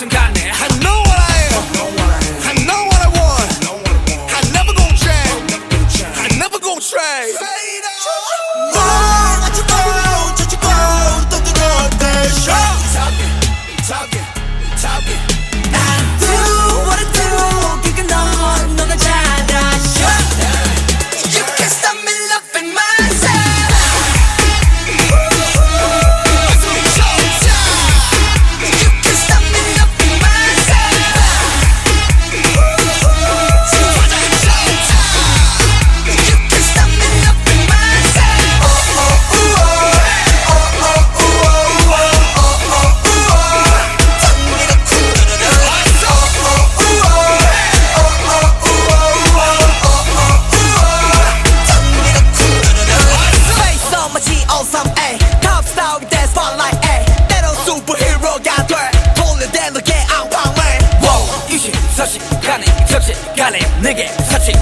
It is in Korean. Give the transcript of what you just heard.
and got 사실 간에 접시간에 내게 사치